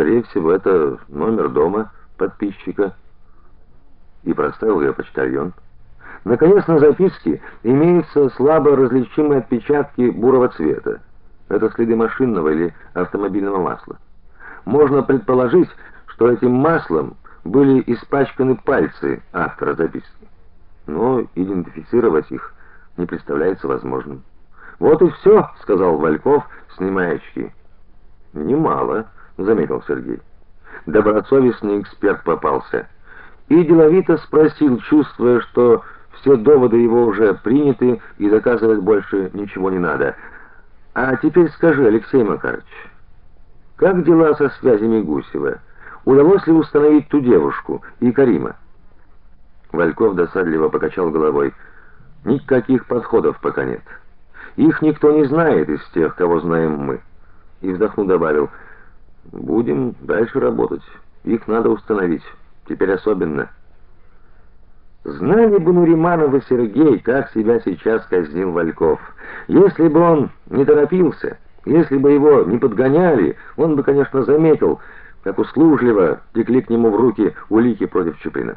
Скорее всего, это номер дома подписчика. И проставил ее почтальон. Наконец, на записке имеются слабо различимые отпечатки бурого цвета. Это следы машинного или автомобильного масла. Можно предположить, что этим маслом были испачканы пальцы автора записки. Но идентифицировать их не представляется возможным. Вот и все, сказал Вальков, снимая очки. Немало, заметил Сергей. Добросовестный эксперт попался. И деловито спросил, чувствуя, что все доводы его уже приняты и доказывать больше ничего не надо. А теперь скажи, Алексей Макарович, как дела со связями Гусева? Удалось ли установить ту девушку и Карима? Вальков досадливо покачал головой. Никаких подходов пока нет. Их никто не знает из тех, кого знаем мы. И вздохнув добавил: будем дальше работать. Их надо установить. Теперь особенно. Знали бы Нуриманов и Сергей, как себя сейчас казнил Вальков. Если бы он не торопился, если бы его не подгоняли, он бы, конечно, заметил, как услужливо текли к нему в руки улики против Чуприна.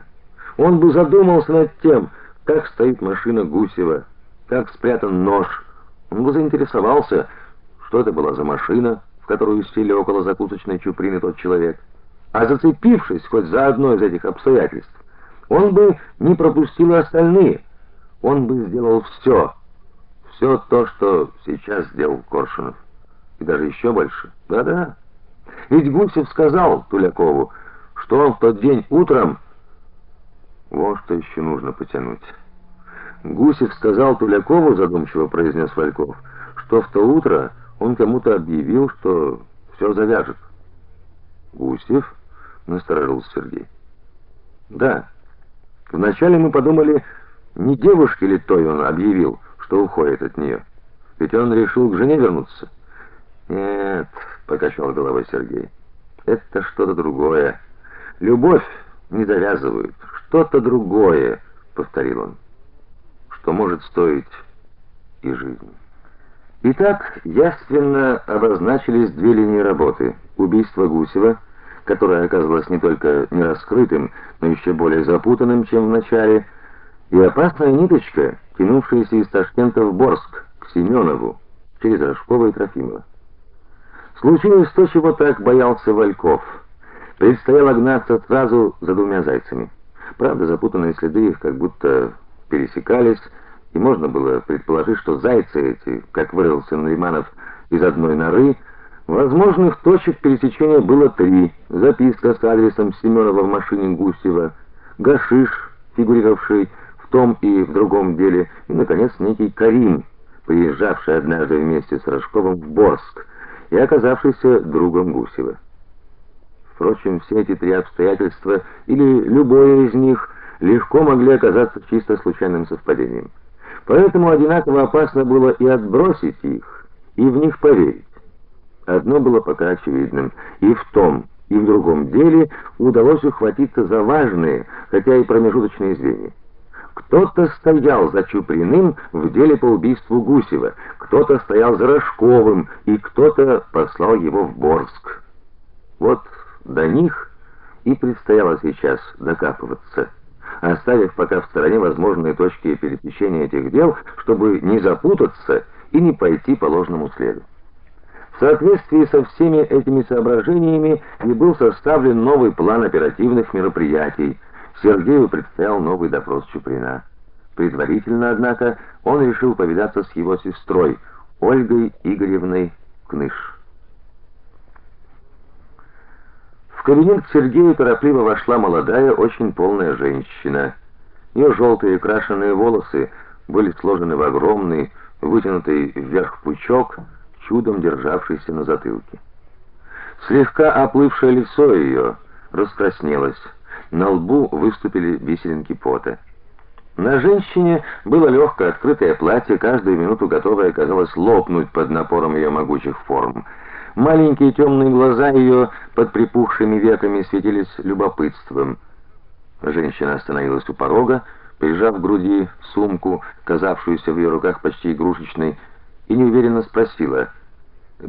Он бы задумался над тем, как стоит машина Гусева, как спрятан нож. Он бы заинтересовался, что это была за машина, в которую сели около закусочной Чуприны тот человек. А зацепившись хоть за одно из этих обстоятельств, он бы не пропустил остальные. Он бы сделал все, все то, что сейчас сделал Коршунов. И даже еще больше. Да-да. Ведь Гусев сказал Тулякову, что он в тот день утром вот что еще нужно потянуть. Гусев сказал Тулякову, задумчиво произнес Вальков, что в то утро он кому-то объявил, что все завяжет. Гусев насторожился Сергей. Да. Вначале мы подумали, не девушке ли той он объявил, что уходит от нее. Ведь он решил к жене вернуться. Нет, покачал головой Сергей. Это что-то другое. Любовь не завязывают. Что-то другое, повторил он. Что может стоить и жизни. Итак, яственно обозначились две линии работы: убийство Гусева которое оказалось не только нераскрытым, но еще более запутанным, чем в начале, и опасная ниточка, тянувшаяся из Ташкента в Борск к Семенову через Рожкова и Трофимова. Случилось то, чего так боялся Вальков. Предстояло гнаться сразу за двумя зайцами. Правда, запутанные следы их как будто пересекались, и можно было предположить, что зайцы эти, как выразился Нариманов, из одной норы Возможных точек пересечения было три: записка с адресом Семенова в машине Гусева, гашиш, фигурировавший в том и в другом деле, и наконец некий Карим, приезжавший однажды вместе с Рожковым в Борск и оказавшийся другом Гусева. Впрочем, все эти три обстоятельства или любое из них легко могли оказаться чисто случайным совпадением. Поэтому одинаково опасно было и отбросить их, и в них поверить. Одно было пока очевидным: и в том, и в другом деле удалось ухватиться за важные, хотя и промежуточные звенья. Кто-то стоял за Чуприным в деле по убийству Гусева, кто-то стоял за Рожковым, и кто-то послал его в Борск. Вот до них и предстояло сейчас докапываться, оставив пока в стороне возможные точки пересечения этих дел, чтобы не запутаться и не пойти по ложному следу. В соответствии со всеми этими соображениями и был составлен новый план оперативных мероприятий. Сергею предстоял новый допрос Чуприна. Предварительно, однако, он решил повидаться с его сестрой Ольгой Игоревной Кныш. В кабинет к Сергею торопливо вошла молодая, очень полная женщина. Ее желтые крашеные волосы были сложены в огромный, вытянутый вверх пучок, чудом державшийся на затылке. Слегка оплывшее лицо ее раскраснелось, на лбу выступили бисеринки пота. На женщине было легкое открытое платье, каждую минуту готовое казалось лопнуть под напором ее могучих форм. Маленькие темные глаза ее под припухшими веками светились любопытством. Женщина остановилась у порога, прижав к груди сумку, казавшуюся в ее руках почти игрушечной, и неуверенно спросила: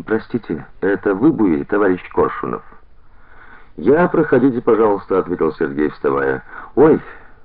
"Простите, это вы будете, товарищ Коршунов?" "Я, проходите, пожалуйста", ответил Сергей, вставая. "Ой,